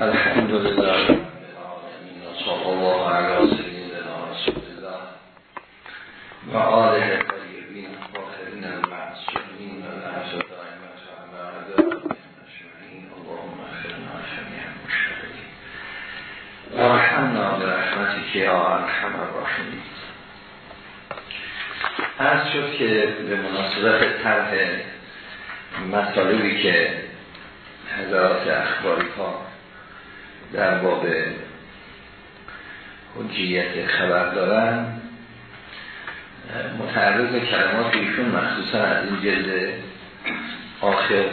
الحمد لله صلی الله علی سیدنا رسول الله و آله طیبین طاهرین المعصومین و الحمد دائمت و علی اجمعین اللهم اغفرنا جميعا المشتغلین و رحمنا برحمتک یا ارحم الراحمین از شد که به مناسبت طرح مطالبی که حضرات اخباری ها در باب حجیت خبر دارن متعرض کلمات ایشون مخصوصا از این جلد آخر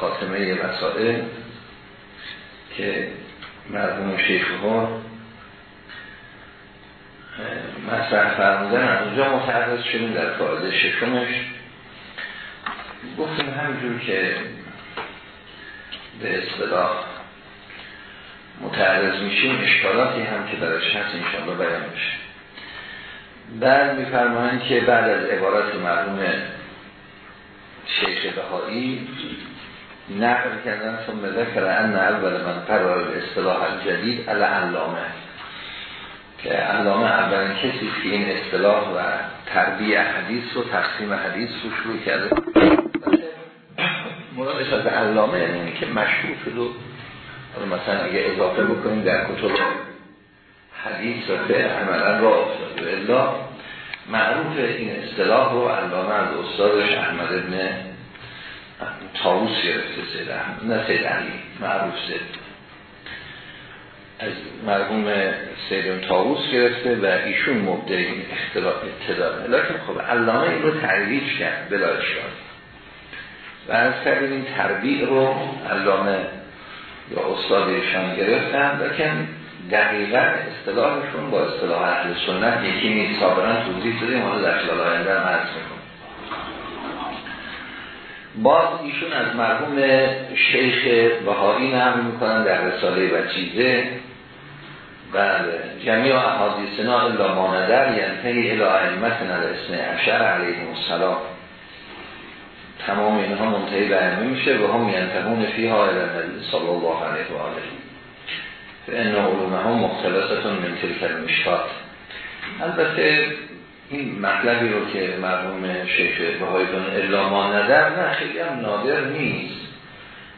خاتمه مسائل که مرحوم شیخ ها مطرح فرمودن. از اونجا متعرض شدیم در فایده ششمش. گفتیم همینجور که به اصطلاح متعرض میشیم اشکالاتی هم که درش هست انشاءالله بیان میشه. بعد میفرمایند که بعد از عبارت مرحوم شیخ بهایی نقل کردن ثم ذکر ان اول من قرار اصطلاح الجدید علامه. که علامه اولین کسی که این اصطلاح و تربیه حدیث و تقسیم حدیث رو شروع کرده. مرادش از علامه یعنی که مشهور شد و مثلا اگه اضافه بکنیم در کتب حدیث و به عملا را افتاده. معروف این اصطلاح رو علامه از استادش احمد ابن تاوس گرفته سید احمد نه سید علی معروف سید از مرحوم سید تاوس گرفته و ایشون مبدع این اختلاف ابتداره لیکن خب علامه این رو تعریف کرد بلا اشکال. و از کردیم این تربیع رو علامه یا استادشان گرفتن لیکن دقیقا اصطلاحشون با اصطلاح اهل سنت یکی نیست. سابقا توضیح دادیم حالا در خلال آینده هم عرض می‌کنم. باز ایشون از مرحوم شیخ بهایی نقل می‌کنن در رساله و چیزه. بله جمعی احادیثنا الا ما ندر ینتهی الى ائمتنا الاسم عشر علیهم السلام. تمام اینها منتهی به علمه میشه و هم ینتهون فیها النبی صلی الله علیه و آله. فان علومهم مختلفتون من تلک المشکات. البته این مطلبی رو که مرحوم شیخ بهایی کنه الا ما ندر نه خیلی هم نادر نیست.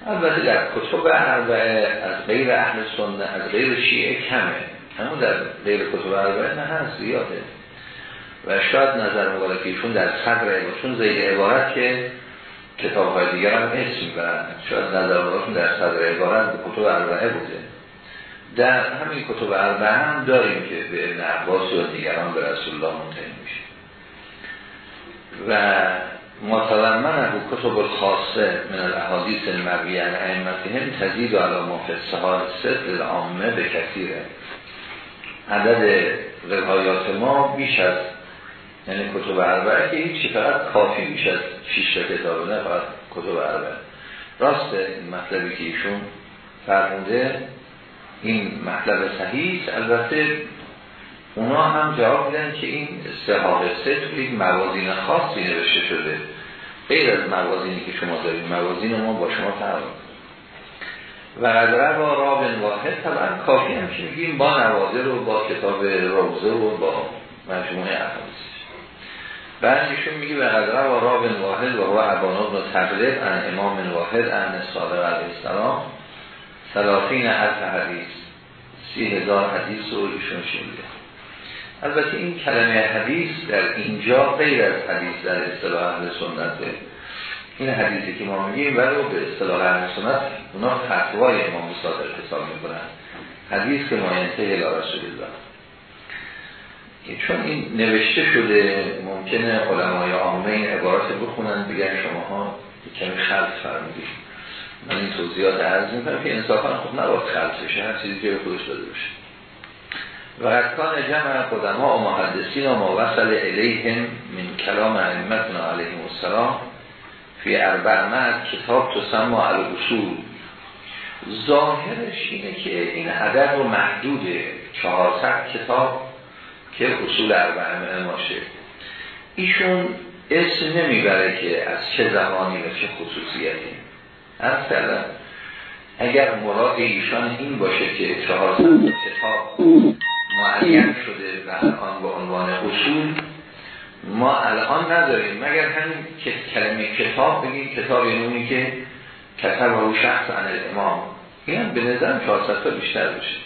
البته در کتب اربعه از غیر اهل سنت از غیر شیعه کمه. همون در غیر کتب اربعه نه هست زیاده. و شاید نظر مبارکیشون در صدر چون زیر عبارت که کتاب های دیگر هم اسم می‌برن. شاید نظر مبارکشون در صدر عبارت به کتب اربعه بوده. در همین کتب اربعه هم داریم که به ابن عباس و دیگران به رسول الله منتهی میشه. و متضمن از کتب الخاصه من الاحادیث المرویه عن ائمتهم تزید علی ما فی الصحاح ست العامه به کثیره. عدد روایات ما بیش از یعنی کتب اربعه که هیچی فقط کافی بیش از 6 تا نه فقط کتب اربعه راست این مطلبی که ایشون فرموده این مطلب صحیح البته اونا هم جواب میدن که این استحاق سه توی موازین خاصی نوشته شده. غیر از موازینی که شما دارید موازین ما با شما فرق و قدره با رابن واحد طبعا کافی هم میگیم با نوازه رو با کتاب روزه و با مجموعه احادیث. بعد ایشون میگه و قدره با رابن واحد و هو عبان ابن تقلب ان امام واحد ان صادق علیه السلام. سلافین حرف حدیث سی هزار حدیث رو ایشون شنیده. البته این کلمه حدیث در اینجا غیر از حدیث در اصطلاح اهل سنته. این حدیثی که ما میگیم ولی به اصطلاح اهل سنت اونا فتوای امام صادق حساب می‌کنن. حدیث که ماینته الى رسول الله چون این نوشته شده ممکنه علمای عامه این عبارات بخونن بگن شماها کمی خلط فرمودید. من این توضیحات عرض می‌کنم که انصافا خب نباید خلط بشه هر چیزی که خودش داده باشه. و قدکان جمع قدما و محدثین و ما وصل الیهم من کلام ائمتنا علیهم السلام فی اربع کتاب تسمى الاصول. ظاهرش اینه که این عدد رو محدوده 400 کتاب که اصول اربع باشه ایشون اسم نمی‌بره که از چه زمانی و چه خصوصیتی. از کردم اگر مراد ایشان این باشه که چهار کتاب معین شده و الان به عنوان اصول ما الان نداریم. مگر همین که کلمه کتاب بگیم کتاب اینونی که کتب و شخص عن الامام. این هم به نظرم 400 تا بیشتر بشه.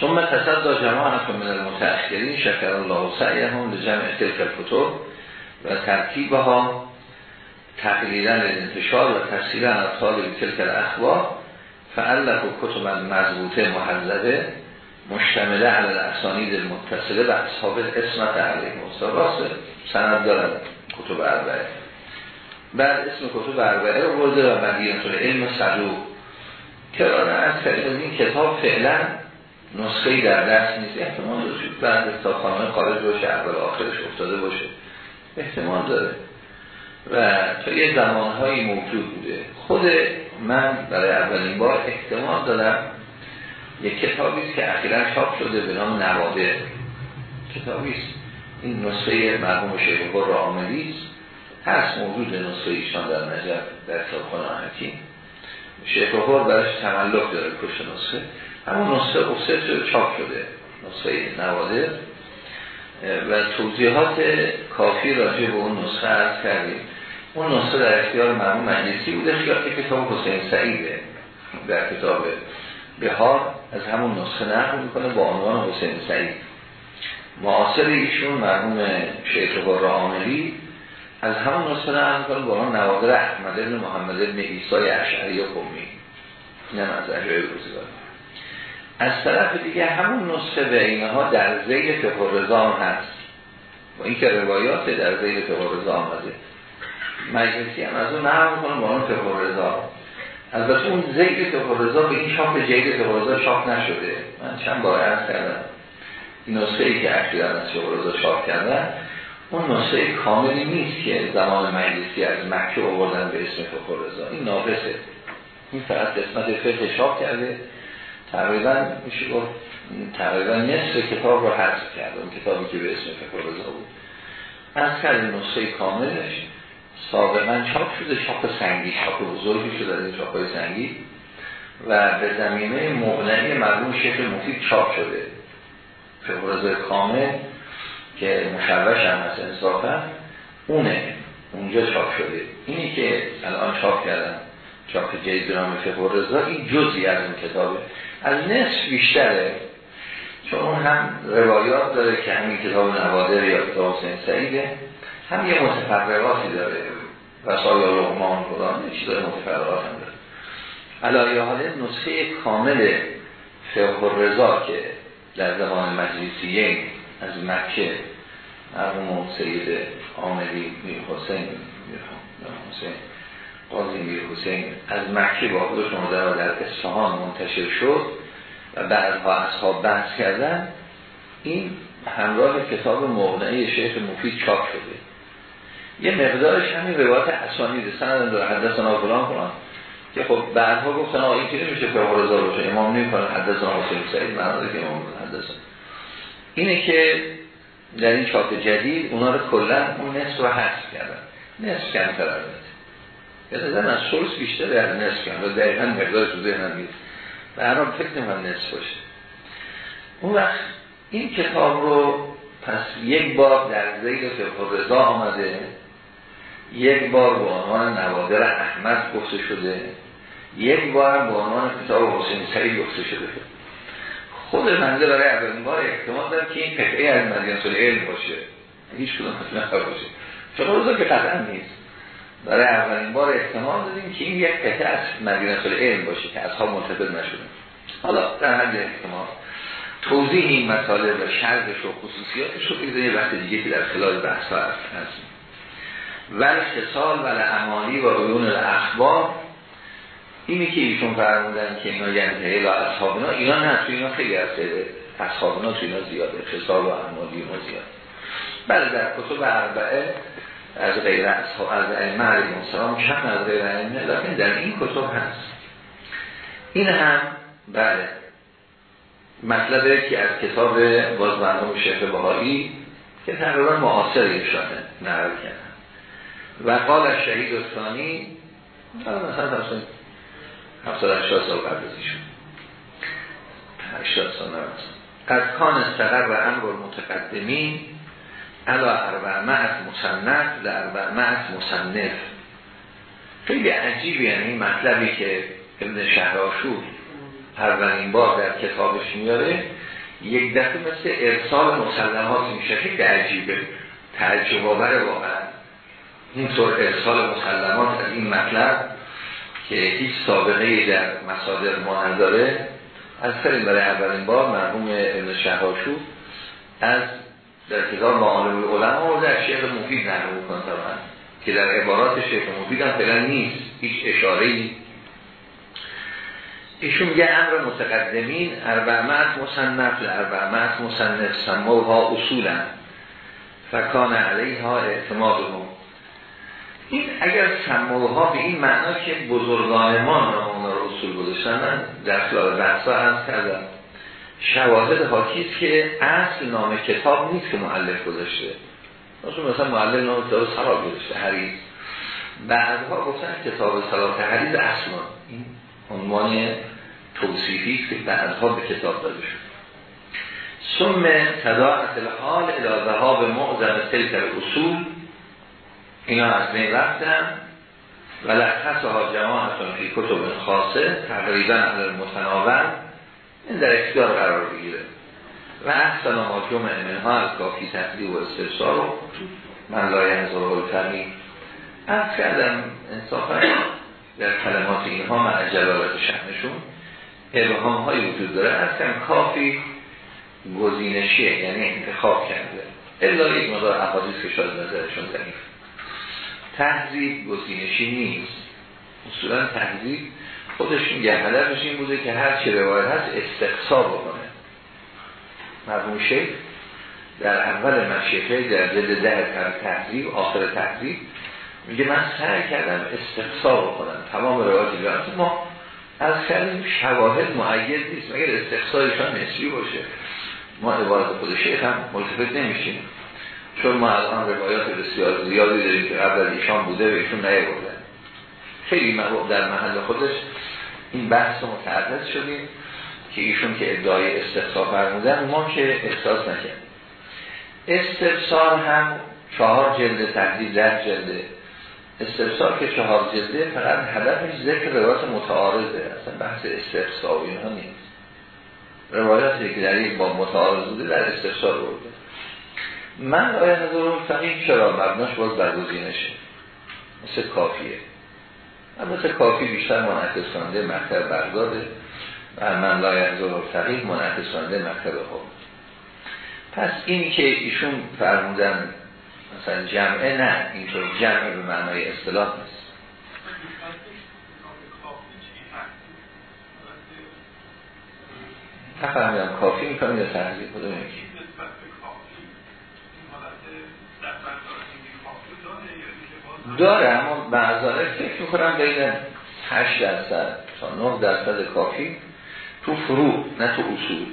ثم تصد جماعت من المتأخرین شکر الله سعیهم لجمع تلک الکتب و ترتیبها تقلیدن انتشار و تفسیرا از طالب تلک الاخبار فعلق و کتب مضبوطه محذبه مشتمله علی الاسانید المتصله و اصحاب اسمت علیه راست سند دارد کتب اربعه. بعد اسم کتب اربعه رو برده و مدینه علم صدوق. کرانه از این کتاب فعلا نسخه در دست نیست. احتمال داره بعد تا خانه خارج باشه اول آخرش افتاده باشه. احتمال داره. و تا یه زمانهایی موجود بوده. خود من برای اولین بار احتمال دارم یک کتابی که اخیرا چاپ شده به نام نواده کتابی است. این نسخه مرحوم شیخ بر عاملی است. هست موجود نسخه ایشان در نجف در کتابخانه حکیم شیخ بر برش تملک داره پشت نسخه. همون نسخه افسد شده چاپ شده. نسخه نواده و توضیحات کافی راجع به اون نسخه عرض کردیم. اون نسخه در اختیار مرحوم مجلسی بوده. خیلی کتاب حسین سعیده در کتاب بهار از همون نسخه نقل می‌کنه با عنوان حسین سعید. معاصر ایشون مرحوم شیخ عاملی از همون نسخه نقل می‌کنه با عنوان نوادر احمد بن محمد بن ایسای اشعری و قومی. این هم از اجای روزگار. از طرف دیگه همون نسخه به اینها در زیر فقه رضا هست. با اینکه روایات در زیر فقه رضا آمده. مجلسی هم. از اون نقل می‌کنه با اون فقه رضا. البته اون زید رضا به این شاپ جید رضا شاپ نشده. من چند بار عرض کردم. این نسخه ای که اخیرا از رضا شاپ کردن اون نسخه کاملی نیست که زمان مجلسی از مکه آوردن به اسم رضا. این ناقصه. این فقط قسمت فقه شاپ کرده. تقریبا میشه گفت تقریبا نصف کتاب رو حذف کرده اون کتابی که به اسم رضا بود. از کردیم نسخه کاملش سابقا چاپ شده چاپ سنگی چاپ بزرگی شده این چاپ های سنگی. و به زمینه مغنعی مرموم شکل مفید چاپ شده. فقرازه کامل که مشوش هم هست انصافا اونه اونجا چاپ شده. اینی که الان چاپ کردن چاپ جدید نام فقه این جزی از این کتابه. از نصف بیشتره چون هم روایات داره که همین کتاب نوادر یا کتاب سعیده. هم یه متفرقاتی داره. وسایا لغمان یه چیزای متفرقات هم داره. علایه حاله نسخه کامل فقه رضا که در زمان مجلسیه از مکه مرحوم سید آمدی میر حسین حسین قاضی میر حسین از مکه با خودش در در اصفهان منتشر شد و بعدها اصحاب بحث کردن این همراه کتاب مغنعی شیخ مفید چاپ شده. یه مقدارش همین روایت اسانید سند داره. حدثنا فلان فلان. که خب بعدها گفتن آقا این که نمیشه که رضا باشه. امام نمی‌کنه. حدثنا حسین سعید. معنا که امام حدثنا. اینه که در این چاپ جدید اونا رو کلا اون نصف رو حذف کردن. نصف کمتر البته. به نظر از سلس بیشتر در نصف کردن. و دقیقا مقدار تو ذهنم نیست. و هر فکر نمیم نصف باشه. اون وقت این کتاب رو پس یک بار در زیر فقه رضا آمده. یک بار به عنوان نوادر احمد گفته شده. یک بار به عنوان کتاب حسین سعید گفته شده. خود منده برای اولین بار احتمال داره که این قطعه از مدینه علم باشه. هیچ کدوم باشه فقه روزا که قطعا نیست. برای اولین بار احتمال داریم که این یک قطعه از مدینه علم باشه که اصحاب منتظر نشده حالا در حد احتمال. توضیح این مطالب و شرحش و خصوصیاتش رو یه وقت دیگه که در خلال بحث هست ول خصال ول امانی و عیون الاخبار اینی که ایشون فرمودن که اینا یعنی الا اصحابنا اینا. نه تو اینا خیلی از اصحابنا تو اینا زیاده. خصال و امانی ما زیاد بله در کتب اربعه از غیر اصحاب از ائمه علیهم السلام کم از غیر ائمه لیکن در این کتب هست. این هم بله مطلبه که از کتاب بازمندم شیخ بهایی که تقریبا معاصر ایشانه نقل کردن. و قال شهید ثانی مثلا 780 سال قبل از ایشون. 80 سال قد کان استقر و امر المتقدمین علا معت مصنف لاربع معت مصنف. خیلی عجیبه یعنی این مطلبی که ابن شهراشور اولین بار در کتابش میاره یک دفعه مثل ارسال مسلمات میشه. خیلی عجیبه. تعجب آور واقعا. اینطور ارسال مسلمات از این مطلب که هیچ سابقه در مصادر ما نداره از فرین برای اولین بار مرحوم ابن شهراشو از در کتاب معالم العلماء و در شیخ مفید نقل می‌کنه که در عبارات شیخ مفید هم فعلا نیست هیچ اشاره ای ایشون میگه امر متقدمین اربعمت مصنف اربعمت مصنف سموها اصولا. فکان علیها اعتمادهم این اگر سموها به این معنا که بزرگان ما اونا رو اصول گذاشتن من در خلال بحثا هم کردم. شواهد حاکیست که اصل نام کتاب نیست که معلف گذاشته. مثلا معلف نام کتاب سراب گذاشته حریز بعدها گفتن کتاب صلاح حریز اصلا این عنوان توصیفی است که بعدها به کتاب داده شد. ثم تداعت الحال الى ها به معظم تلک اصول اینا از بین رفتن و ها جماعتون فی کتب خاصه تقریبا از متناول این در اختیار قرار بگیره. و احسن ما جمع ها از کافی تحضیب و استفسار من لایه نظر و از کردم انصافا در کلمات اینها من جلالت شهنشون ابهام های وجود داره. از کافی گزینشیه یعنی انتخاب کرده. الا یک مدار احادیث که شاید نظرشون ضعیف. تحضیب گزینشی نیست. اصولا تحضیب خودش میگه هدفش این بوده که هر چی روایت هست استقصا بکنه. مرحوم شیخ در اول مشیخه در جلد ده تحضیب آخر تحضیب میگه من سعی کردم استقصا بکنم. تمام روایت بیانت ما از کردیم شواهد معید نیست. مگر استقصایشان نسبی باشه؟ ما عبارت خود شیخ هم ملتفت نمیشیم. چون ما الان روایات بسیار زیادی داریم که قبل از ایشان بوده و ایشون بوده خیلی در محل خودش این بحث متعرض شدیم که ایشون که ادعای استقصا فرمودن ما که احساس نکردیم. استفسار هم چهار جلد تحضیل در جلده استفسار که چهار جلده فقط هدفش ذکر روایات متعارضه اصلا بحث استفسار اینها نیست. روایاتی که در یک با متعارض بوده در استفسار برده. من آیا نظر فقیه چرا مبناش باز برگزینشه مثل کافیه. مثل کافی بیشتر منعکس کننده مکتب برداده و من لایه نظر فقیه منعکس کننده مکتب خود. پس این که ایشون فرمودن مثلا جمعه نه اینطور جمعه به معنای اصطلاح نیست. نفهمیدم کافی می‌کنم یا تحضیب کدوم یکی؟ داره اما بعضاره فکر می‌کنم بین 8 درصد تا 9 درصد کافی تو فروع نه تو اصول.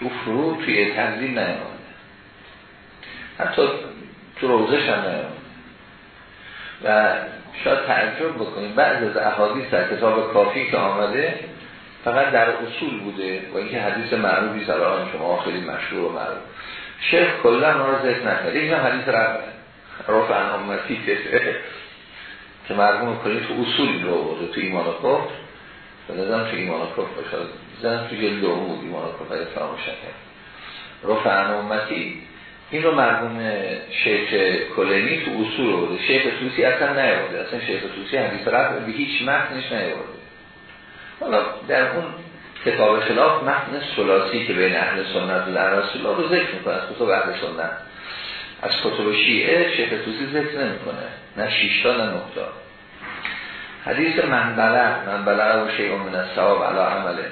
تو فروع توی تنظیم نیامده. حتی تو روزش هم نیامده. و شاید تعجب بکنیم بعض از احادیث در کتاب کافی که آمده فقط در اصول بوده و اینکه حدیث معروفی سران شما خیلی مشهور و معروف. شیخ کلا ما رو ذکر نکرده این حدیث رفت رفع امتی که مرموم کنید تو اصول رو بوده تو ایمان و کفر. بنظرم تو ایمان و کفر باشه. زن تو جلد دوم بود ایمان و کفر فراموش کرد رفع امتی این رو مرموم شیخ کلینی تو اصول بوده شیخ توسی اصلا نیورده اصلا شیخ توسی حدیث رفع به هیچ متنش نیورده حالا در اون کتاب خلاف متن سلاسی که بین اهل سنت و رسول الله رو ذکر می‌کنه. از کتاب اهل سنت. از کتب شیعه شیخ توسی ذکر نمی‌کنه. نه شیشتا نه نقطا حدیث من بلغ من بلغ و شیعه من الثواب علی عمله.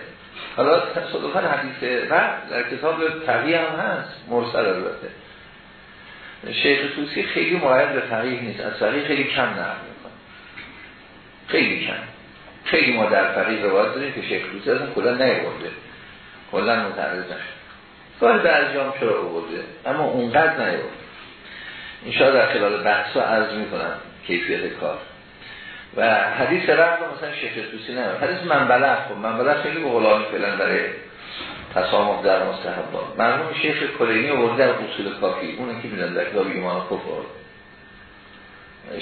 حالا صدفا حدیث و در کتاب تقیه هم هست مرسل البته. شیخ توسی خیلی مراید به تقیه نیست از تقیه خیلی کم نقل می‌کنه. خیلی کم. خیلی ما در فقیه روایت داریم که شیخ توسی اصلا کلا نیورده کلا متعرض نشد گاهی بعضی هم چرا آورده اما اونقدر نیورده این در خلال بحث ها عرض می‌کنم کیفیت کار. و حدیث رفت مثلا شیخ توسی نه حدیث منبلغ خب منبلغ خیلی به غلامی فعلا برای تسامح در مستحبات مرحوم شیخ کلینی آورده در اصول کافی. اون که میدن در کتاب ایمان کفر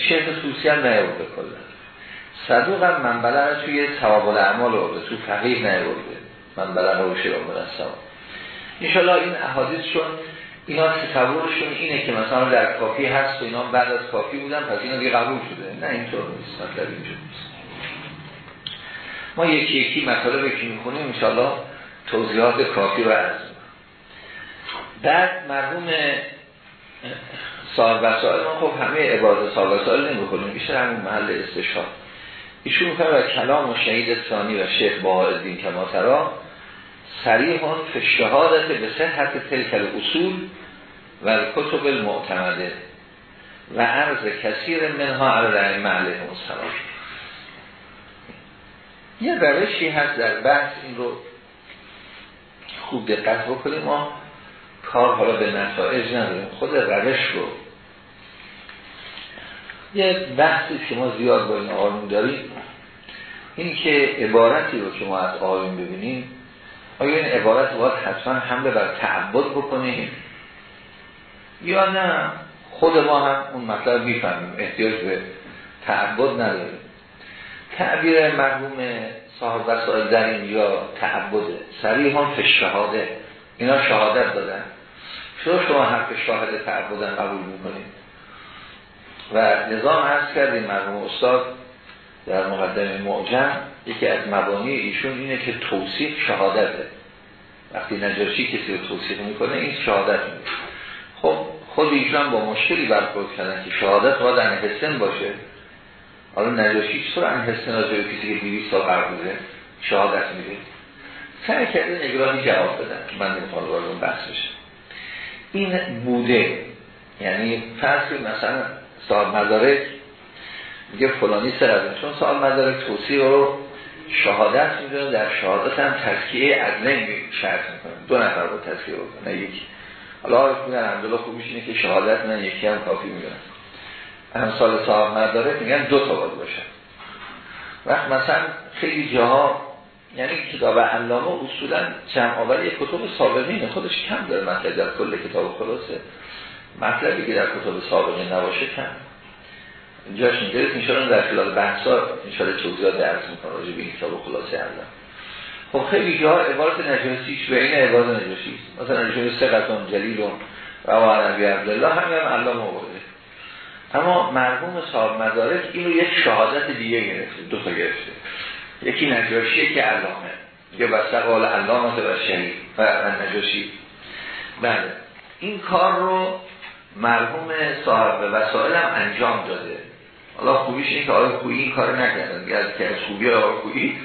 شیخ توسی هم نیورده کلا. صدوق هم منبلغ توی ثواب الاعمال آورده تو فقیه نیورده منبلغ رو شیخ من انشالله این احادیث چون اینا تصورشون اینه که مثلا در کافی هست و اینا بعد از کافی بودن پس اینا دیگه قبول شده. نه اینطور نیست مطلب اینجور نیست. ما یکی یکی مطالب که می‌خونیم انشالله توضیحات کافی رو عرض. بعد مرحوم صاحب وسائل ما خب همه عبارت صاحب وسائل نمی‌خونیم بیشتر همون محل استشهاد. ایشون می‌کنه و کلام و شهید ثانی و شیخ باهای کما سریحان فشهادت به صحت تلکل اصول و کتب المعتمده و عرض کثیر منها علی محله مستمر یه روشی هست در بحث این رو خوب دقت بکنیم. ما کار حالا به نتایج نداریم. خود روش رو یه بحثی که ما زیاد با این داریم این که عبارتی رو که ما از آقایون ببینیم آیا این عبارت باید حتما حمله بر تعبد بکنیم؟ یا نه؟ خود ما هم اون مطلب می‌فهمیم. احتیاج به تعبد نداریم. تعبیر مرحوم صاحب وسائل در اینجا تعبده. سریع هم شهاده. اینا شهادت دادن. چرا شما حرف شاهد تعبدن قبول می‌کنیم و نظام عرض کردیم مرحوم استاد در مقدم معجم یکی از مبانی ایشون اینه که توصیف شهادته. وقتی نجاشی کسی رو توصیف می‌کنه این شهادت میده. خب خود ایشون با مشکلی برخورد کردن که شهادت باید انحسن باشه. حالا نجاشی چطور انحسن راجع به کسی که 200 سال قرار بوده شهادت میده. سعی کرده نگراهی جواب بدن من نمی‌خوام وارد اون بحث بشه این بوده. یعنی فرض مثلا صاحب مدارک میگه فلانی سر چون سال مدارک توصیح رو شهادت می‌دونه در شهادت هم تذکیه عدلین شرط می‌کنه. دو نفر با تذکیه بکنه. یکی. حالا آرف میگن الحمدلله خوبیش اینه که شهادت نه یکی هم کافی می‌دونن سال صاحب مدارک میگن دو تا باید باشه. وقت مثلا خیلی جاها یعنی کتاب علامه اصولا جمع آوری کتب سابقینه. خودش کم داره. مطلب در کل کتاب خلاصه. مطلبی که در کتاب سابقین نباشه کم. جاش اینجاست میشارن در خلال بحثا انشاءالله توضیحات درس می‌کنه راجع به این کتاب خلاصه علم خب خیلی جاها عبارت نجاسیش به این عبارت نجاسی مثلا نجاسی سقطان جلیلون و نبی عبدالله همین هم علام آورده. اما مرحوم صاحب مدارک اینو یک شهادت دیگه گرفته دو تا گرفته. یکی نجاشیه که علامه. یا بسته قال علامت و شهید. و نجاشی. بله. این کار رو مرحوم صاحب وسائل هم انجام داده. حالا خوبیش اینه که آقای خویی این کار نکردن. که از خوبی آقای خویی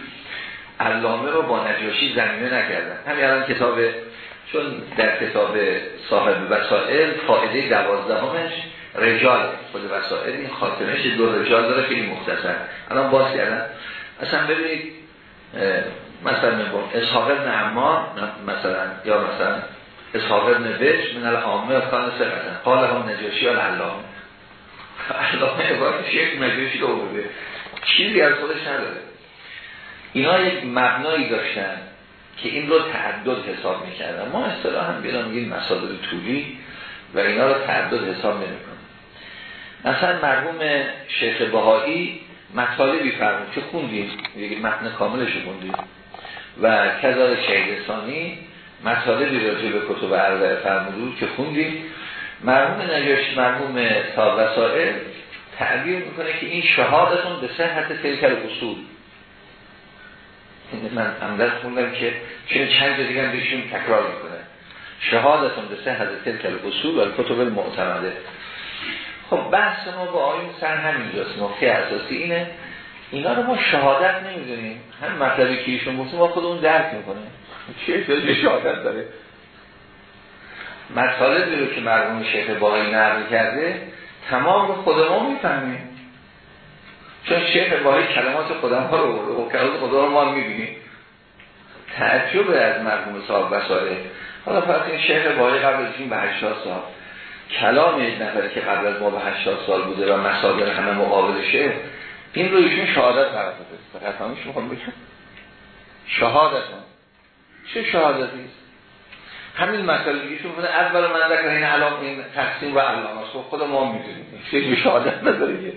علامه رو با نجاشی زمینه نکردن. همین الان کتاب چون در کتاب صاحب وسائل فائده دوازدهمش رجال. خود وسائل این خاتمش دو رجال داره خیلی مختصر. الان باز کردن اصلا ببینید مثلا میگم اسحاق ابن عمار مثلا یا مثلا اسحاق ابن بش من العامه کان سرطن قال هم نجاشی و علامه علامه عبارتش یک نجاشی رو بوده چیزی از خودش نداره. اینا یک مبنایی داشتن که این رو تعدد حساب می‌کردن. ما اصطلاح هم بیدن میگیم مسادر طولی و اینا رو تعدد حساب نمی‌کنن. مثلا مرحوم شیخ بهایی مطالبی فرمود که خوندیم. یک متن کاملش خوندیم. و کذار شهیدستانی مطالبی راجع به کتب عرضه فرمودو که خوندیم. مرحوم نجاش مرحوم صاحب وسائل تعبیر می‌کنه که این شهادتون به صحت تلکل اصول من عمدت خوندم که چون چند دیگه بهشون تکرار می‌کنه. شهادتون به صحت تلکل اصول و کتب المعتمده. خب بحث ما با آیون سر همینجاست. نقطه اساسی اینه اینا رو ما شهادت نمی‌دونیم. هم مطلبی که ایشون گفتیم ما خودمون درک می‌کنیم. چه شهادت داره؟ مطالبی رو که مرحوم شیخ باهایی نقل کرده تمام رو خودمون می‌فهمیم چون شیخ باهایی کلمات خودم ها رو و کلمات خدا رو ما می‌بینیم. تعجب از مرحوم صاحب وسائل حالا فرض این شیخ باهایی قبل از این به 80 سال. کلام یک نفر که قبل از ما به 80 سال بوده و مصادر همه مقابلشه این رو ایشون شهادت قرار داده. فقط همش می‌خوام بگم شهادت. چه شهادتی؟ همین مسئله ایشون بوده اول من ذکر این علام این تقسیم و علامه است. خب خود ما می‌دونیم. چه شهادت نداره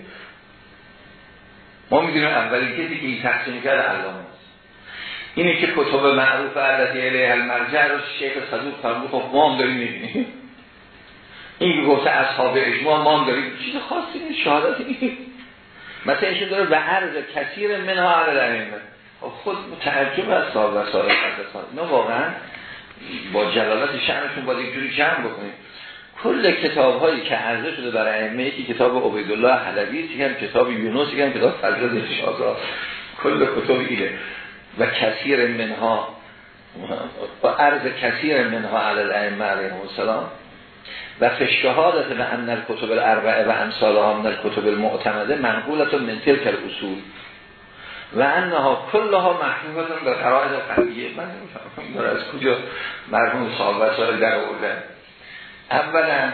ما می‌دونیم اولی که این تقسیم کرد علامه است. اینه که کتب معروف علیه المرجع رو شیخ صدوق فرمود خب ما هم داریم می‌بینیم. این که گفته اصحاب اجماع ما هم داریم. چیز خاصی نیست شهادت مثلا ایشون داره به عرض کثیر منها عدد خب خود تعجب از صاحب و صاحب نه واقعا با جلالت شأنشون باید یک جوری جمع بکنیم کل کتاب هایی که عرضه شده برای ائمه یکی کتاب عبیدالله حلبی یکی کتاب یونس یکی کتاب فضل شازا کل کتاب اینه و کثیر منها و عرض کثیر منها علی الائمه علیهم السلام. و فشهادت و ان الکتب الاربعه و امثالها من الکتب المعتمده منقولت من تلک اصول و انها کلها محکومتون به قرائد قلبیه من نمی‌فهمم از کجا مرحوم صاحب وسائل در آوردن. اولا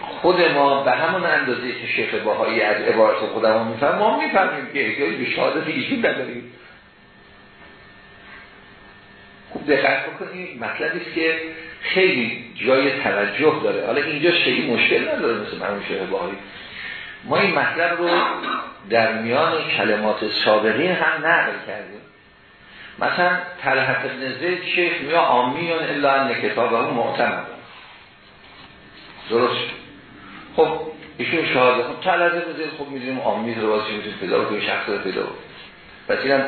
خود ما به همون اندازه که شیخ باهایی از عبارت خودمون میفهم ما می‌فهمیم که احتیاجی به شهادت ایشون نداریم. خوب دقت بکنید مطلبی است که خیلی جای توجه داره. حالا اینجا خیلی مشکل نداره مثل مرحوم شیخ باهایی ما این مطلب رو در میان کلمات سابقین هم نقل کردیم. مثلا طلحت ابن زید شیخ یا آمیون الا ان کتاب اون معتمد. درست. خب ایشون شهاده خب طلحت ابن زید خب می‌دونیم آمی رو واسه می‌تونیم پیدا کنیم شخص رو پیدا پس اینم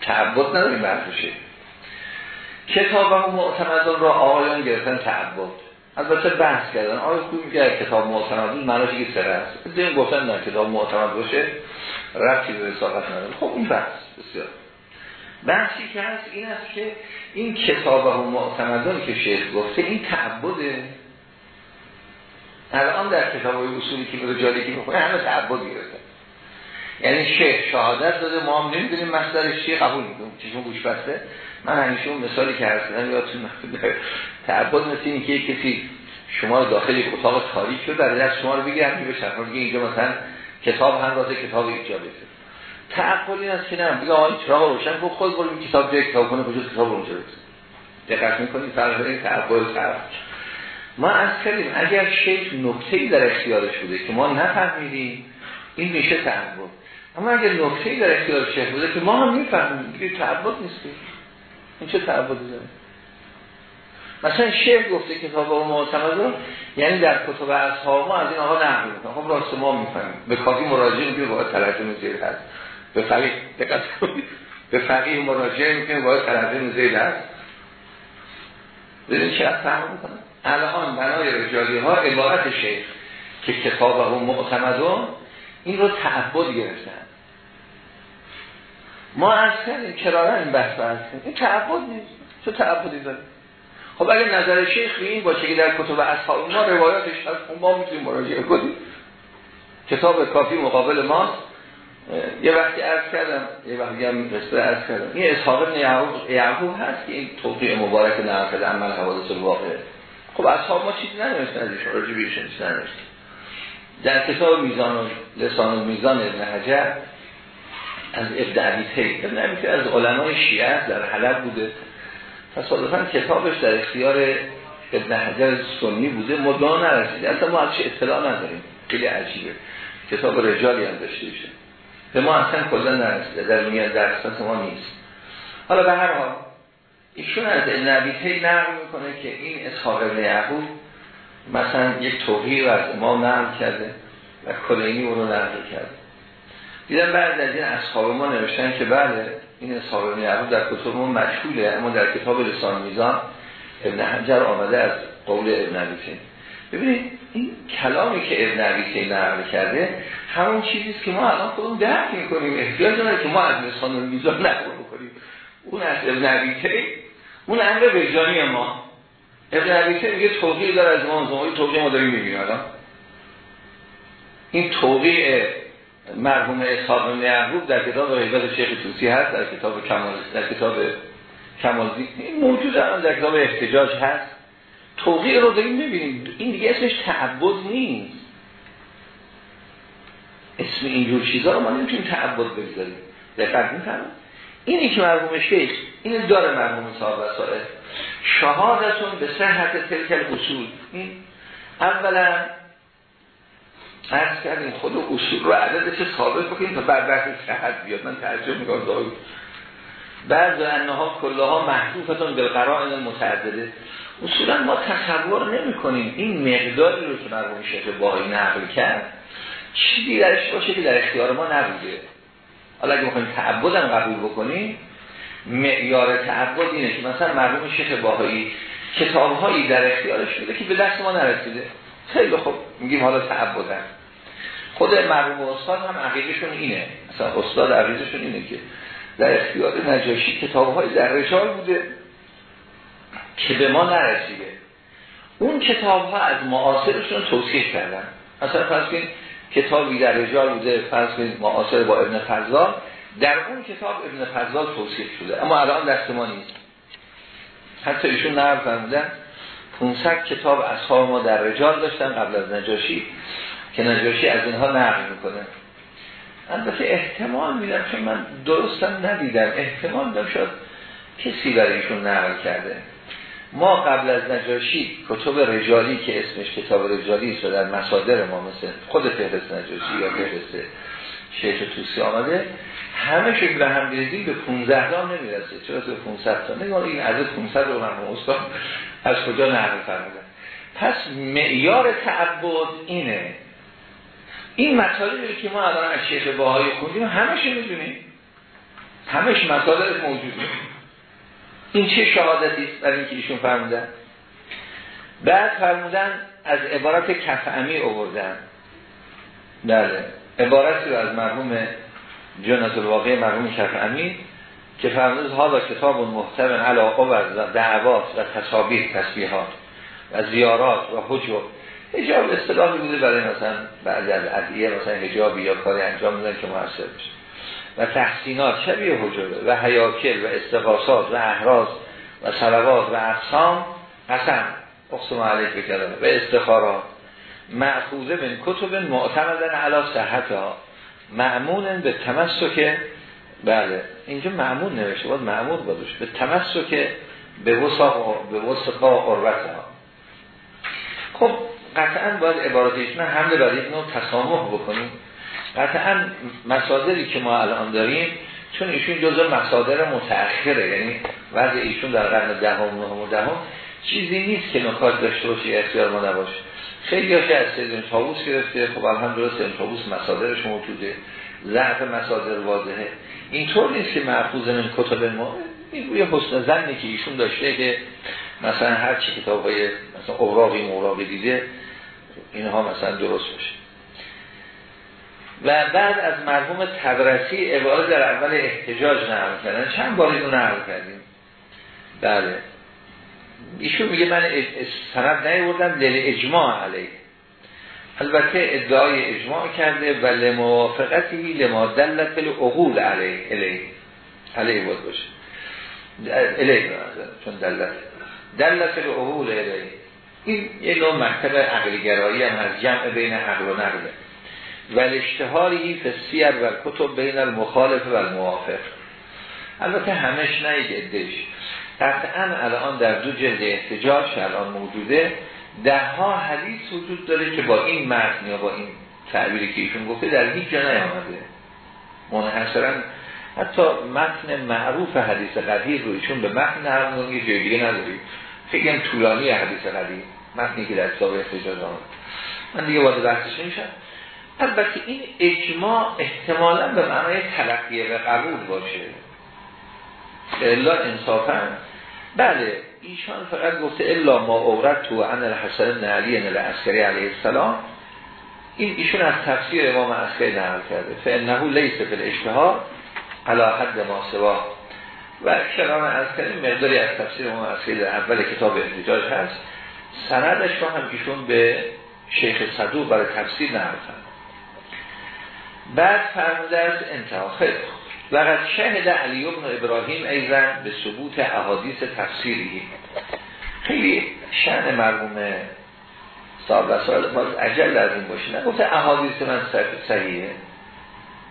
تعبد نداریم برفشه کتاب اون معتمدان را آقایان گرفتن تعبد. البته بحث کردن. آیا خوب میگه کتاب معتمد بود معناش که سر است دین گفتن نه کتاب معتمد باشه رفتی به رسالت نداره. خب این بحث. بسیار. بحثی که هست این است که این کتاب و معتمدان که شیخ گفته این تعبده. الان در کتاب های اصولی که رجالی که می‌خونه همه تعبد گرفته. یعنی شیخ شهادت داده ما هم نمی‌دونیم مصدر شیخ قبول می‌کنیم چشم گوش بسته. من همیشه اون مثالی که هستم یادتون تعبد مثل این که کسی شما داخل یک اتاق تاریک شد در دست شما رو همین به شرف بگه اینجا مثلا کتاب هم رازه کتاب اینجا بسید تعقل این است که نه بگه آقای چراغ روشن کن خود بریم کتاب جای کتاب کنه کجا کتاب رو اونجا بسید دقت می‌کنید فرق این تعقل ما از کردیم اگر شیخ نکته در اختیارش بوده که ما نفهمیدیم این میشه تعقل اما اگر نکته در اختیار شیخ بوده که ما هم می‌فهمیم دیگه تعبد نیست این چه تعبدی داره؟ مثلا شیخ گفته کتاب و معتمد یعنی در کتب اصحاب ما از این آقا نقل می‌کنه. خب راست ما می‌فهمیم. به کافی مراجعه می‌کنه باید ترجمه زیر هست. به فقیه دقت به فقیه مراجعه می‌کنه باید ترجمه زیر هست. ببین چه فهم می‌کنه. الان بنای رجالی ها عبارت شیخ که کتاب و معتمدون این رو تعبد گرفتن. ما از کردیم کرارا این بحث هستیم این تعبد نیست. چه تعبدی داره خب اگر نظر شیخ این باشه که در کتب اصحاب ما روایاتش هست خب ما می‌تونیم مراجعه کنیم. کتاب کافی مقابل ما یه وقتی عرض کردم یه وقتی هم رسته عرض کردم. این اسحاق ابن یعقوب هست که این توقیع مبارک نقل عمل حوادث الواقع. خب اصحاب ما چیزی ننوشتن ازش راجع بیشن چیزی در کتاب میزان و لسان و میزان ابن حجر از ابن عبی تیب ابن عبی از علمای شیعه در حلب بوده. تصادفا کتابش در اختیار ابن حجر سنی بوده. مدعا نرسیده اصلا ما ازش اطلاع نداریم. خیلی عجیبه. کتاب رجالی هم داشته باشه به ما اصلا کلا نرسیده؟ در میاد در ما نیست. حالا به هر حال ایشون از ابن عبی تیب نقل می‌کنه که این اسحاق ابن یعقوب مثلا یک توحیر از امام نقل کرده و کلینی اون رو کرده. دیدم بعد از این اصحاب ما نوشتن که بله این اصحاب یعقوب در کتب ما مشهوله اما در کتاب لسان میزان ابن حجر آمده از قول ابن عبیسین ببینید این کلامی که ابن عبیسین نقل کرده همون چیزیست که ما الان خودمون درک می‌کنیم. احتیاج داره که ما از لسان میزان نقل بکنیم. اون از ابن عبیسین اون امر وجدانی ما. ابن عبیسین میگه توقیع داره از ما توقیع ما داریم می‌بینیم این توقیع مرحوم اصحاب یعقوب در کتاب غیبت شیخ توسی هست در کتاب کمال در کتاب کمال این موجود الان در کتاب احتجاج هست. توقیع رو داریم می‌بینیم این دیگه اسمش تعبد نیست. اسم اینجور چیزها رو ما نمی‌تونیم تعبد بگذاریم. دقت می‌کنم اینی که مرحوم شیخ این داره مرحوم صاحب وسائل. شهادتون به صحت تلکل اصول اولا عرض کردیم خود اصول رو عددش ثابت بکنیم تا بحث صحت بیاد. من ترجمه میگم داوود بعض انها کلها محفوفتون به قرائن متعدده اصولا ما تصور نمی کنیم این مقداری رو که مرحوم شیخ باهایی نقل کرد چیزی درش باشه که در اختیار ما نبوده. حالا اگه می‌خوایم تعبدم قبول بکنیم معیار تعبد اینه که مثلا مرحوم شیخ باهایی کتابهایی در اختیارش بوده که به دست ما نرسیده. خیلی خوب. میگیم حالا تعبدن. خود مرحوم استاد هم عقیدشون اینه. مثلا استاد عقیدشون اینه که در اختیار نجاشی کتابهای در رجال بوده که به ما نرسیده. اون کتاب ها از معاصرشون توصیح کردن. مثلا فرض کنید کتابی در رجال بوده فرض کنید معاصر با ابن فضال در اون کتاب ابن فضال توصیح شده. اما الان دست ما نیست. حتی ایشون فرمودن 500 کتاب اصحاب ما در رجال داشتن قبل از نجاشی که نجاشی از اینها نقل می‌کنه. البته احتمال میدم چون من درستم ندیدم احتمال دارم شد کسی برای ایشون نقل کرده. ما قبل از نجاشی کتب رجالی که اسمش کتاب رجالی است در مسادر ما مثل خود فهرست نجاشی یا فهرست شیخ توسی آمده همه شکل به هم به 15 تا نمی‌رسه. چرا به 500 تا؟ نگاه این عدد 500 رو من استاد از کجا نقل فرمودن؟ پس معیار تعبد اینه. این مطالبی که ما الان از شیخ باهای خوندیم همش می‌دونیم. همش مطالب موجوده. این چه شهادتی است برای اینکه ایشون فرمودن؟ بعد فرمودن از عبارت کفعمی آوردن. بله. عبارتی رو از مرحوم جنت الواقع مرحوم کفعمی که فرمود حالا کتاب محتوى علاقه و دعوات و تصابیر تسبیحات و زیارات و حجب. حجاب اصطلاحی بوده برای مثلا بعضی از ادعیه مثلا حجابی یا کاری انجام میدن که موثر بشه و تحسینات شبیه حجابه و حیاکل و استقاسات و احراز و صلوات و اقسام. قسم اقسم علیک بکرم و استخارات. معخوضه من کتب معتمدن علا صحت ها معمون به تمسک بله. اینجا معمون نوشته باید معمول بادوش به تمسک به وساق به وسقا ها. خب قطعا باید عبارات ایشون حمله برای این نوع تسامح بکنیم. قطعا مصادری که ما الان داریم چون ایشون جزء مصادر متأخره یعنی وضع ایشون در قرن دهم نهم و دهم چیزی نیست که نکات داشته باشه اختیار ما نباشه. خیلی هاشه از سیدن تابوس گرفته خب الحمدلله سیدن تابوس مصادرش موجوده ضعف مصادر واضحه. اینطور نیست که محفوظ من کتاب ما. این روی حسن زنی که ایشون داشته که مثلا هر چی کتاب های مثلا اوراقی موراقی دیده اینها مثلا درست باشه. و بعد از مرحوم تبرسی عباره در اول احتجاج نقل کردن. چند بار اینو نقل کردیم؟ بله. ایشون میگه من سند نیوردم دل اجماع علیه. البته ادعای اجماع کرده و لموافقتی لما دلت عقول علیه علیه. علیه بود باشه. علیه چون دلت دلت عقول علیه. این یه نوع مکتب عقلی گرایی هم از جمع بین عقل و نقله و اشتهاری فسیر و کتب بین المخالف و الموافق. البته همش نه ادهش قطعا الان در دو جلد احتجاج الان موجوده ده ها حدیث وجود داره که با این متن یا با این تعبیری که ایشون گفته در هیچ جا نیامده. منحصرا حتی متن معروف حدیث قدیر رو ایشون به متن نرمون یه جای دیگه نداری خیلی طولانی حدیث قدیر متنی که در کتاب احتجاج آمد. من دیگه وارد بحثش نمیشم. البته این اجماع احتمالا به معنای تلقیه و قبول باشه. الا انصافا. بله. ایشان فقط گفته الا ما اورد تو ان الحسن بن علی العسکری علیه السلام. این ایشون از تفسیر امام عسکری نقل کرده. فانه لیس فی الاشتهار علی حد ما سوا. و کلام عسکری مقداری از تفسیر امام عسکری در اول کتاب احتجاج هست. سندش رو هم ایشون به شیخ صدوق برای تفسیر نقل بعد فرموده از انتها. خیلی و شهد علی ابن ابراهیم ایزن به ثبوت احادیث تفسیری. خیلی شهن مرموم صاحب و سال باز عجل از این باشه. نه احادیث من صحیحه.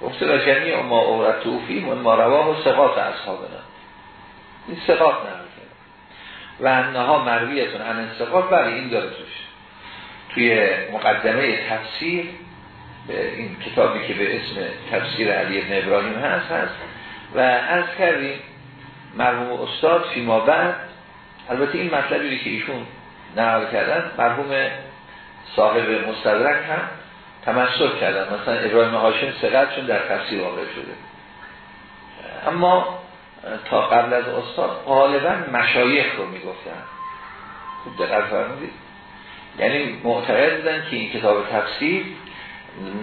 گفته و جمعی ما توفی من ما رواه و سقاط اصحابنا. این سقاط نرده و انها مرویتون ان سقاط بله این داره توش. توی مقدمه تفسیر این کتابی که به اسم تفسیر علی ابن ابراهیم هست هست. و از کردیم مرحوم استاد فیما بعد البته این مطلبی که ایشون نقل کردن مرحوم صاحب مستدرک هم تمسک کردن. مثلا ابراهیم هاشم چون در تفسیر واقع شده. اما تا قبل از استاد غالبا مشایخ رو می‌گفتن. خوب دقت فرمودید. یعنی معتقد بودن که این کتاب تفسیر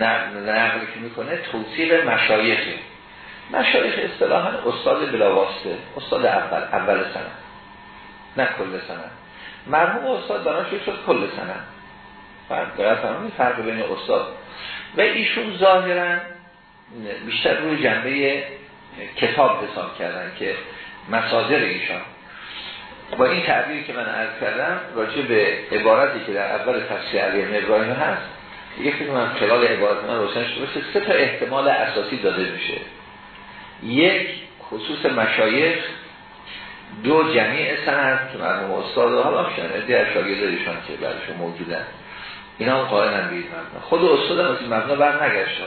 نقل که می‌کنه توصیل مشایخه مشایخ اصطلاحا استاد بلاواسته استاد اول اول سنه نه کل سنه مرحوم استاد دانشجو شد کل سنه فرق فرق بین استاد. و ایشون ظاهرا بیشتر روی جنبه کتاب حساب کردن که مصادر ایشان. با این تعبیری که من عرض کردم راجع به عبارتی که در اول تفسیر علی ابراهیم هست یک فکر من خلال عبارت من روشن شده سه تا احتمال اساسی داده میشه. یک خصوص مشایخ. دو جمعی سند. که مرموم استاد. حالا شدن ادهی از که برشون موجودن. اینا هم قائل هم بید مبنا خود استاد هم از این بر نگشت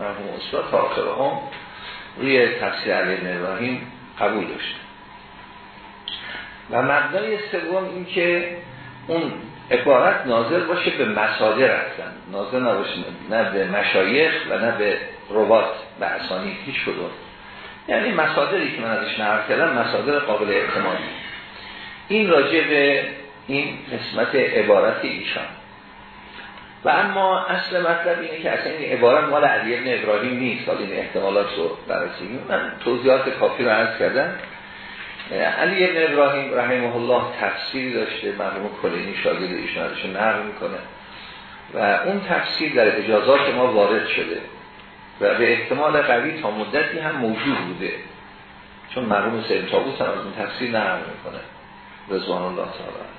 مرموم استاد تا آخر هم روی تفسیر علی ابراهیم قبول داشت و مبنای سوم این که اون عبارت ناظر باشه به مصادر هستن ناظر نباشه نه به مشایخ و نه به روات به اسانی هیچ کدوم. یعنی مصادری که من ازش نقل کردم مصادر قابل اعتمادی. این راجع به این قسمت عبارت ایشان. و اما اصل مطلب اینه که اصلا این عبارت مال علی ابن ابراهیم نیست. حالا این احتمالات رو بررسی من توضیحات کافی رو عرض کردم. علی ابن ابراهیم رحمه الله تفسیری داشته مرحوم کلینی شاگرد ایشون ازش نقل می‌کنه. و اون تفسیر در اجازات ما وارد شده و به احتمال قوی تا مدتی هم موجود بوده. چون مرحوم سید تابوس هم از اون تفسیر نقل می‌کنه رضوان الله تعالی.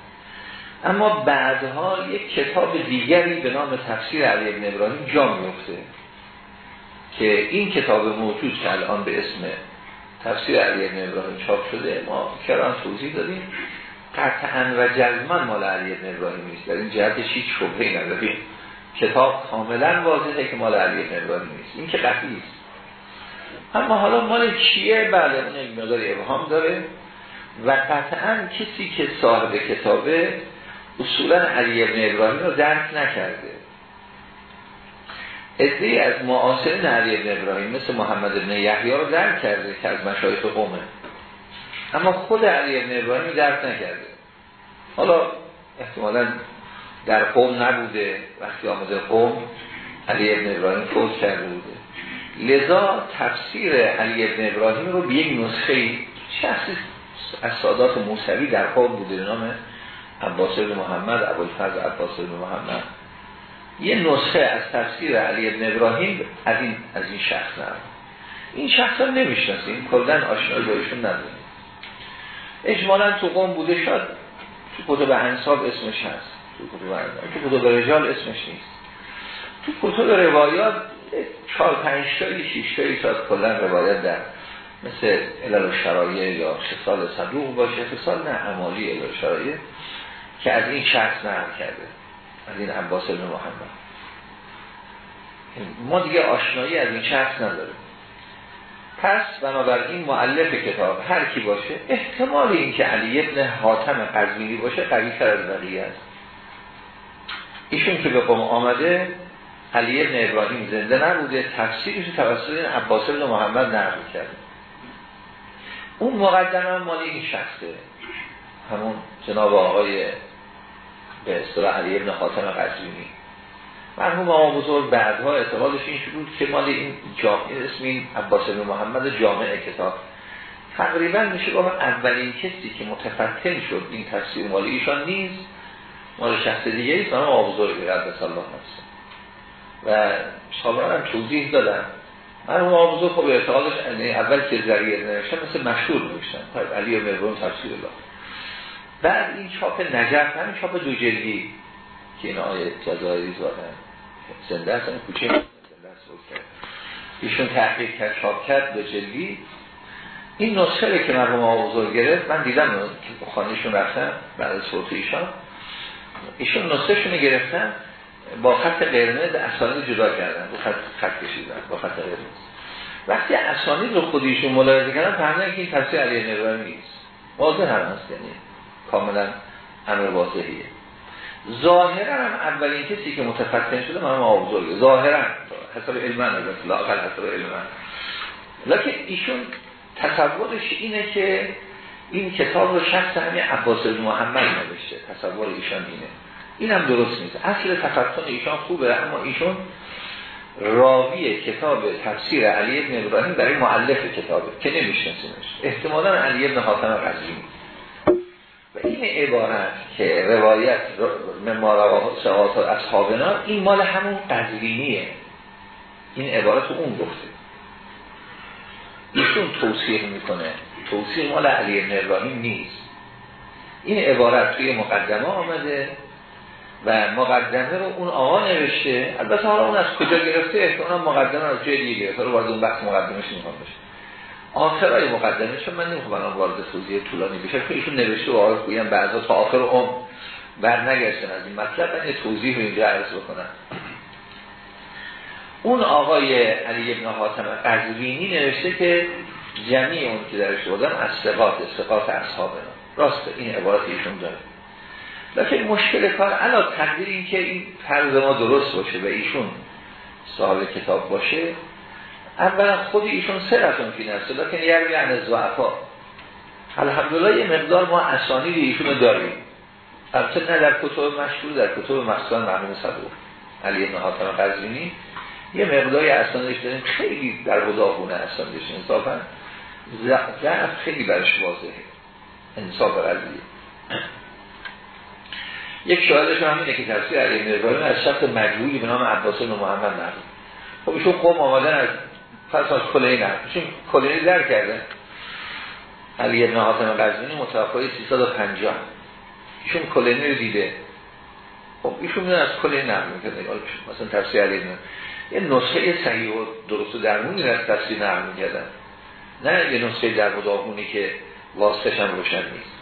اما بعدها یک کتاب دیگری به نام تفسیر علی ابن ابراهیم جا میفته که این کتاب موجود که الان به اسم تفسیر علی ابن ابراهیم چاپ شده. ما کران توضیح دادیم. قطعا و جزمن مال علی ابن ابراهیم نیست. در این جهت هیچ شبهی نداریم. کتاب کاملا واضحه که مال علی ابن ابراهیم نیست. این که قطعی است اما حالا مال چیه؟ بله اون مقدار ابهام داره. و قطعا کسی که صاحب کتابه اصولا علی ابن ابراهیم رو درک نکرده. ادهی از معاصر علی ابن ابراهیم مثل محمد ابن یحیی رو درک کرده که از مشایخ قومه. اما خود علی ابن ابراهیم درک نکرده. حالا احتمالا در قوم نبوده. وقتی آمده قوم علی ابن ابراهیم فوت کرده بوده. لذا تفسیر علی ابن ابراهیم رو به یک نسخه شخصی از سادات موسوی در قوم بوده. نام عباس محمد ابوالفضل عباس محمد. یه نسخه از تفسیر علی ابن ابراهیم از این از این شخص نرم این شخص هم نمی‌شناسیم کلن آشنایی با ایشون نداریم اجمالا تو قوم بوده شد تو کتب انصاب اسمش هست. تو کتب تو کتب رجال اسمش نیست. تو کتب روایات چهار پنج تایی شیش تایی شاید کلا روایت در مثل علل شرایع یا خصال صدوق باشه خصال نه عمالی علل شرایع که از این شخص نقل کرده. از این عباس بن محمد. ما دیگه آشنایی از این شخص نداریم. پس بنابراین معلف کتاب هر کی باشه احتمال این که علی ابن حاتم قزوینی باشه قوی تر از بقیه است. ایشون که به قوم آمده علی ابن ابراهیم زنده نبوده تفسیرش توسط این عباس بن محمد نقل کرده. اون مقدمه مال این شخصه. همون جناب آقای به اصطلاح علی ابن خاتم قزوینی. مرحوم آقا بزرگ بعدها اعتقادش این شروع که مال این جامعه اسم این عباس بن محمد جامعه کتاب. تقریبا میشه گفت اولین کسی که متفتن شد این تفسیر مال ایشان نیست. مال شخص دیگه ایست مرحوم آقا بزرگ قدس الله هست و سابقا هم توضیح دادم مرحوم آقا بزرگ خب اعتقادش اول که ذریعه نوشتن مثل مشهور نوشتن. علی و مرحوم تفسیر الله بعد این چاپ نجف همین چاپ دو جلدی که این آیه جزایری زادن زنده هستن کوچه زنده ایشون تحقیق کرد چاپ کرد به جلدی. این نسخه که مرحوم آقا گرفت من دیدم که خانهشون رفتم بعد صوت ایشان. ایشون نسخه شونه گرفتن با خط قرمز اسانید جدا کردن با خط, خط کشیدن با خط قرمز. وقتی اسانید رو خودیشون ملاحظه کردن فهمیدن که این تفسیر علی نروانی نیست. واضح هم هست یعنی. کاملا امر واضحیه. ظاهرا هم اولین کسی که متفتن شده من آبزرگه ظاهرا. حساب علمان البته لاقل حساب علمان لکن ایشون تصورش اینه که این کتاب رو شخص همین عباس محمد نوشته. تصور ایشان اینه. این هم درست نیست. اصل تفتن ایشان خوبه اما ایشون راوی کتاب تفسیر علی ابن ابراهیم برای معلف کتابه که نمیشنسیمش احتمالا علی ابن حاتم قزوینی و این عبارت که روایت ممارا سهات اصحابنا این مال همون قزوینیه. این عبارت اون گفته. ایشون توصیح می‌کنه. توصیح مال علی ابراهیم نیست. این عبارت توی مقدمه آمده و مقدمه رو اون آقا نوشته. البته حالا اون از کجا گرفته؟ احتمالا مقدمه رو جای دیگه گرفته. رو وارد اون وقت مقدمش نمی‌خوام بشه. آخرای مقدمه چون من نمی‌خوام الان وارد توضیح طولانی بشه که ایشون نوشته و آقا گویم بعضا تا آخر عمر بر نگشتن از این مطلب. من توضیح رو اینجا عرض بکنم. اون آقای علی ابن حاتم قزوینی نوشته که جمعی اون که درش بودن از ثقات ثقات اصحابنا راسته این عبارت ایشون داره. لیکن مشکل کار علا تقدیر این که این فرض ما درست باشه و ایشون صاحب کتاب باشه اولا خود ایشون سرتون فی نفسه لیکن یعنی یعنی زعفا الحمدلله یه مقدار ما اسانید ایشون داریم. البته نه در کتب مشهور در کتب مخصوصا مرحوم صدوق علی ابن حاتم قزوینی یه مقداری اسانیدش داریم. خیلی در بداغونه اسانیدش انصافا. ضعف خیلی برش واضحه. انصاف قضیه. یک شاهدش هم اینه که تفسیر علی ابن از شخص مجبوری به نام عباس بن محمد نقل خب ایشون قوم آمدن از پس از کلینی نقل ایشون کلینی در کرده علی ابن حاتم قزوینی متوفای 350 ایشون کلینی رو دیده. خب ایشون از کلینی نقل می‌کنه. مثلا تفسیر علی ابن یه نسخه صحیح و درست و درمونی از تفسیر نقل می‌کردن. نه یه نسخه در مداغونی که واسطش هم روشن نیست.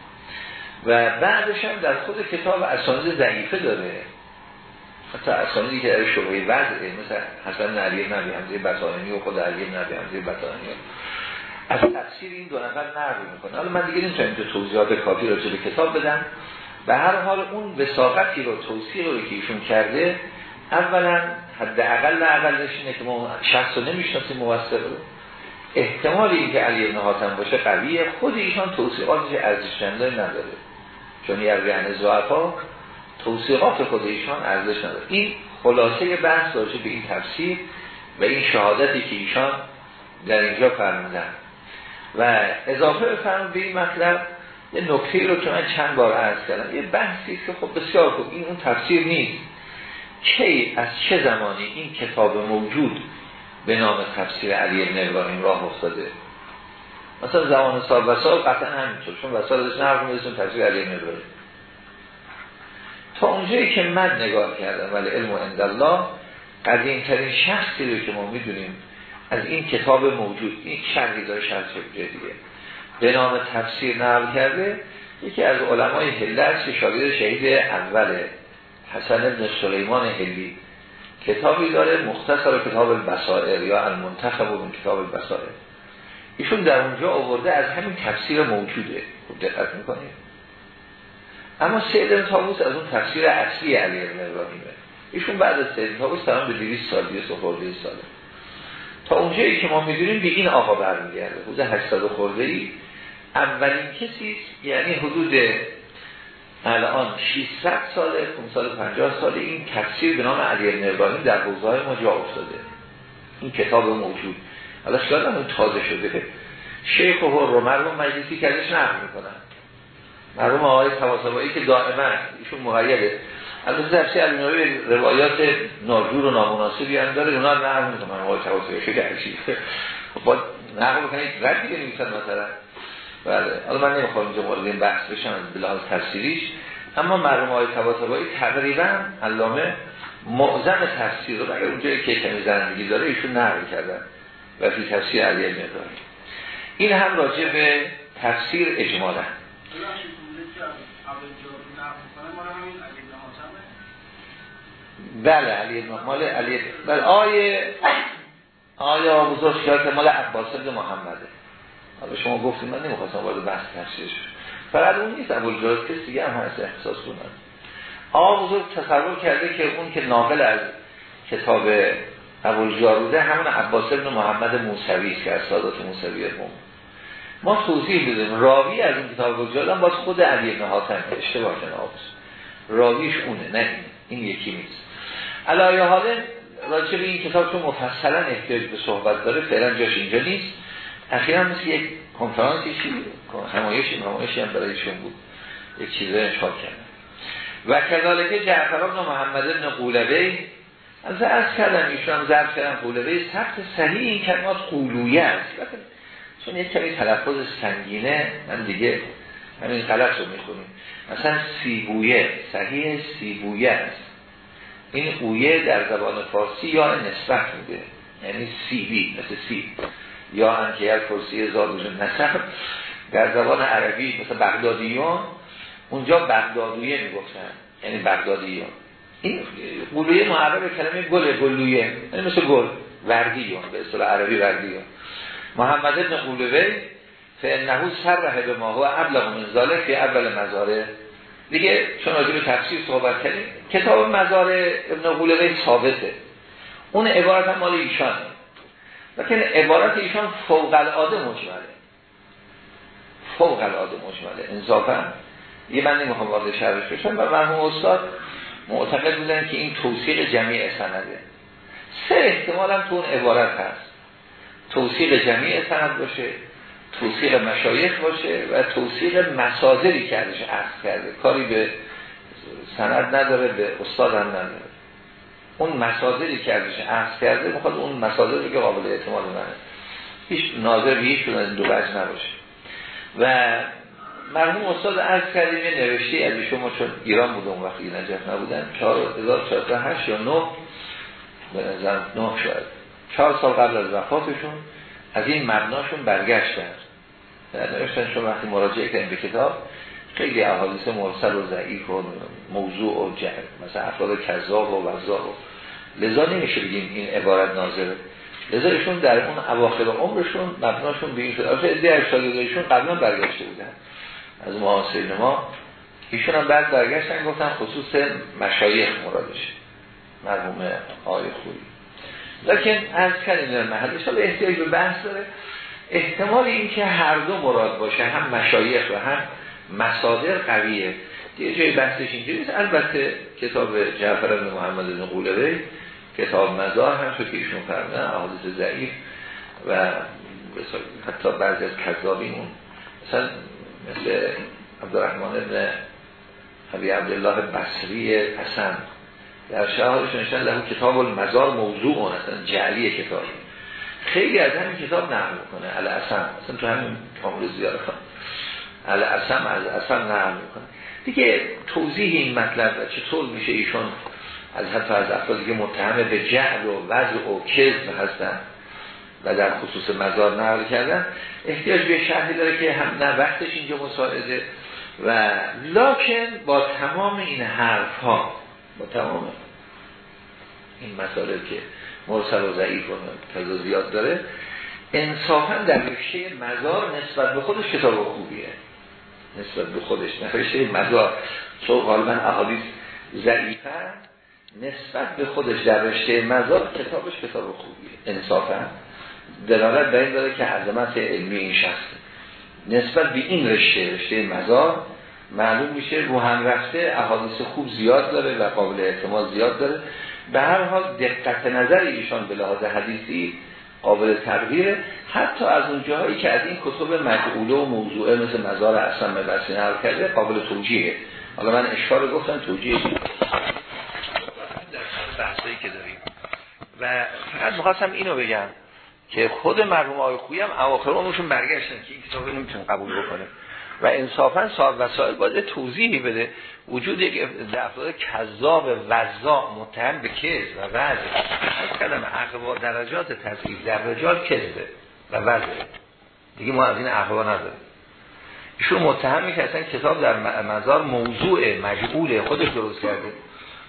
و بعدش هم در خود کتاب اسانید ضعیفه داره. حتی اسانیدی که در شبهه وضعه مثل حسن علی نبی حمزه بطانمی و خود علی نبی حمزه بطانمی از تفسیر این دو نفر نقل می‌کنه. حالا من دیگه نمی‌تونم تو توضیحات کافی رو به کتاب بدم. به هر حال اون وساقتی رو توصیه رو که ایشون کرده اولا حد اقل اقلش اینه که ما شخص رو نمی‌شناسیم موثق رو. احتمال اینکه علی ابن حاتم باشه قویه. خود ایشان توصیقاتش ارزشمندی نداره. چون یعنی زعفا توصیقات خود ایشان ارزش نداره. این خلاصه بحث داشته به این تفسیر و این شهادتی که ایشان در اینجا فرمودن. و اضافه بفرمون به این مطلب یه نکته رو که من چند بار عرض کردم. یه بحثی که خب بسیار خوب این اون تفسیر نیست. کی از چه زمانی این کتاب موجود به نام تفسیر علی ابن ابراهیم راه افتاده؟ مثلا زمان سال و سال قطعا همینطور چون وسال داشتن حرف میدونستون تفسیر علی ابن اونجایی که من نگاه کردم ولی علم و اندالله قدیم ترین شخصی رو که ما می‌دونیم از این کتاب موجود این شرحی داره شرح دیگه. به نام تفسیر نقل کرده یکی از علمای هلت که شاگرد شهید اوله حسن ابن سلیمان هلی کتابی داره مختصر کتاب البصائر یا المنتخب و کتاب البصائر. ایشون در اونجا آورده از همین تفسیر موجوده. خوب دقت می‌کنید. اما سید تابوس از اون تفسیر اصلی علی ابن ابراهیمه. ایشون بعد از سید تابوس تمام به 200 سال 200 خورده ساله. تا اونجایی که ما می‌دونیم به این آقا برمیگرده. حدود 80 خورده ای اولین کسی یعنی حدود الان 600 ساله 550 ساله. این تفسیر به نام علی ابن ابراهیم در حوزه ما جا افتاده. این کتاب موجود. حالا شاید تازه شده. شیخ و رو مرموم مجلسی که ازش نقل می‌کنن. مرموم آقای تواسبایی که دائما ایشون مقیده از درسی علمینوی روایات ناجور و نامناسبی هم داره اونا نقل می‌کنن. آقای تواسبایی خیلی عجیب با نقل بکنید رد دیگه نمیسن مثلا. بله. حالا من نمی‌خوام اینجا مورد این بحث بشم از بلحاظ تفسیریش. اما مرحوم آقای تواسبایی تقریبا علامه معظم تفسیر رو اگر اونجایی که کمی زندگی داره ایشون نقل کردن و فی تفسیر علی مقداری این هم راجع به تفسیر اجمالا. بله علی مال علی بله آیه آیا بزرگ که مال عباس ابن محمده. حالا شما گفتیم من نمی‌خواستم وارد بحث تفسیرش فقط اون نیست ابوالجاز کسی دیگه هم هست احساس کنن آقا بزرگ تصور کرده که اون که ناقل از کتاب ابوالجاروده همون عباس ابن محمد موسوی که از سادات موسوی هم ما توضیح بدیم راوی از این کتاب ابوالجاروده باز خود علی ابن حاتم. اشتباه کنه راویش اونه نه این. یکی نیست. علایه حاله راجع به این کتاب چون مفصلا احتیاج به صحبت داره فعلا جاش اینجا نیست. اخیرا مثل یک کنفرانسی همایشی همایشی هم برایشون بود. یک چیزه انشاء کردن و کذالک جعفر بن محمد بن قولبی از از کردم ایشون هم ضرب کردم قولبی سخت صحیح این کلمات قولویه است. چون یک کمی تلفظ سنگینه من دیگه همین غلط رو می‌خونیم مثلا سیبویه صحیح سیبویه است. این اویه در زبان فارسی یا نسبت میده. یعنی سیبی مثل سیب. یا انکیل فرسی زادوج نسب. در زبان عربی مثل بغدادیون اونجا بغدادویه می‌گفتن. یعنی بغدادیون این قلویه معرب کلمه گل گلویه. یعنی مثل گل وردیون به اصطلاح عربی وردیون محمد ابن قلوه فانه سرح به ما هو ابلغ من ذلك فی اول مزاره. دیگه چون راجع به تفسیر صحبت کردیم کتاب مزار ابن قلوه ثابته. اون عبارت هم مال ایشانه. لیکن عبارت ایشان فوق العاده مجمله. فوق العاده مجمله. انصافا. یه من نمی‌خوام وارد شرش بشم و مرحوم استاد معتقد بودن که این توصیق جمعی سنده. سه احتمال هم تو اون عبارت هست. توصیق جمعی سند باشه توصیق مشایخ باشه و توصیق مسازری که عرض کرده. کاری به سند نداره به استاد هم نداره. اون مسازری که عرض کرده می‌خواد اون مسازری که قابل اعتماد منه. هیچ ناظر به هیچ دو بج نباشه. و مرحوم استاد عرض کردیم یه نوشته از شما چون ایران بوده اون وقتی نجف نبودن. 1408 یا 9 به نظر 9 شاید. 4 سال قبل از وفاتشون از این مبناشون برگشتن. نوشتن شما وقتی مراجعه کردیم به کتاب خیلی احادیث مرسل و ضعیف و موضوع و جهر مثلا افراد کذاب و وزار. و لذا نمیشه بگیم این عبارت ناظره لذا در اون اواخر عمرشون مبناشون به این شد. از ایده قبلا برگشته بودن. از معاصرین ما ایشون هم بعد برگشتن گفتن خصوص مشایخ مرادش مرحوم آقای خوری. لیکن از کردیم در محلش به احتیاج به بحث داره. احتمال این که هر دو مراد باشه هم مشایخ و هم مصادر قویه. یه جای بحثش اینجوریست البته کتاب جعفر بن محمد بن قولوی کتاب مزار هم شد که ایشون فرمودن احادیث ضعیف و حتی بعضی از کذابین اون مثلا مثل عبدالرحمن ابن حبی عبدالله بصری حسن. در شهادش نشتن له کتاب المزار موضوع اصلا جعلی کتاب. خیلی از همین کتاب نقل کنه الاسم. اصلا تو همین کامل زیاره کنه الاسم از اسم نقل می‌کنه. دیگه توضیح این مطلب و چطور میشه ایشون از حتی از افرادی که متهم به جعل و وضع و کذب هستن و در خصوص مزار نقل کردن احتیاج به شرحی داره که هم نه وقتش اینجا مساعده و لاکن با تمام این حرف ها با تمام این مسائل که مرسل و ضعیف و زیاد داره انصافا در رشته مزار نسبت به خودش کتاب خوبیه. نسبت به خودش نفرشته مزار. چون غالبا احادیث ضعیفه نسبت به خودش در رشته مزار کتابش کتاب خوبیه. انصافا. دلالت به این داره که عظمت علمی این شخص. نسبت به این رشته رشته مزار معلوم میشه رو هم رفته احادیث خوب زیاد داره و قابل اعتماد زیاد داره. به هر حال دقت نظر ایشان به لحاظ حدیثی قابل تغییره. حتی از اون جاهایی که از این کتب مجعوله و موضوعه مثل مزار اصلا مبسین حل کرده قابل توجیهه. حالا من اشکال گفتم توجیه بحثایی که داریم. و فقط می‌خواستم اینو بگم که خود مرحوم آقای خویی هم اواخر عمرشون برگشتن که این کتاب نمی‌تونه قبول بکنه. و انصافا صاحب وسائل باید توضیحی بده. وجود یک افراد کذاب وزا متهم به کذب و وضع از کلم اقوا درجات تصویب در رجال کذبه و وضع دیگه ما از این اقوا نداریم. ایشون متهمی که اصلا کتاب در مزار موضوع مجبول خودش درست کرده.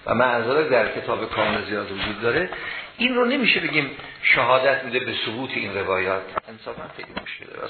و منظره در کتاب کامل زیاد وجود داره. این رو نمیشه بگیم شهادت میده به ثبوت این روایات. انصافا خیلی مشکله